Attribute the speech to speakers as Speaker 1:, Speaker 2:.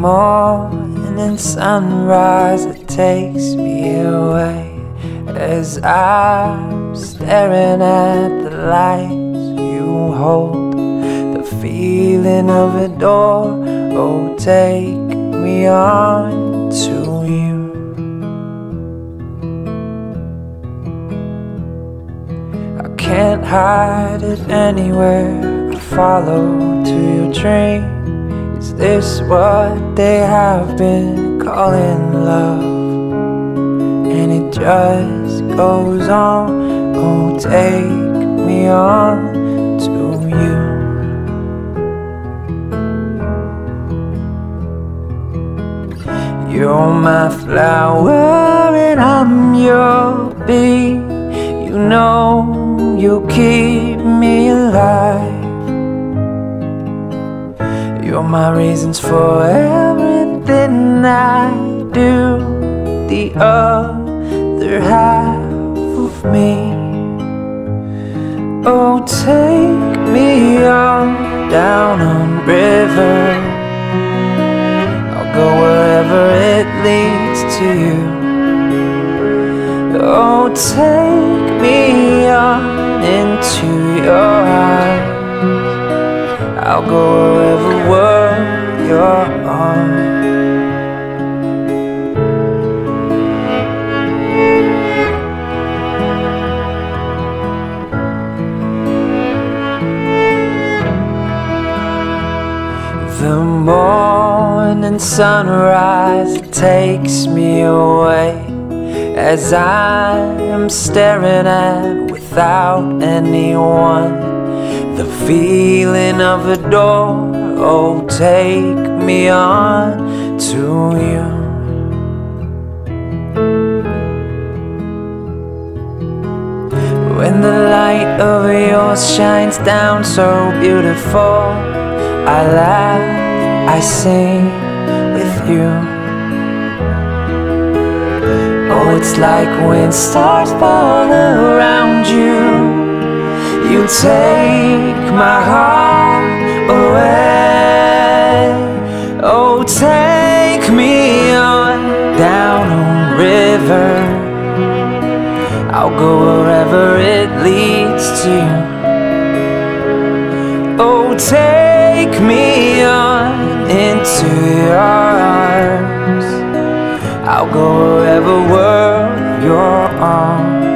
Speaker 1: morning sunrise that takes me away as I'm staring at the lights you hold. The feeling of a door, oh, take me on to you. I can't hide it anywhere. I follow to your dream. Is this what they have been calling love? And it just goes on. Oh, take me on to you. You're my flower and I'm your bee. You know you keep me alive. My reasons for everything I do. The other half of me. Oh, take me on down on river. I'll go wherever it leads to you. Oh, take me on into your eyes. I'll go wherever you're. The morning sunrise takes me away as I'm staring at without anyone. The feeling of a door, oh, take me on to you. When the light of yours shines down so beautiful, I laugh, I sing with you. Oh, it's like when stars fall around you. You take my heart river. I'll go wherever it leads to. Oh, take me on into your arms. I'll go wherever world you're on.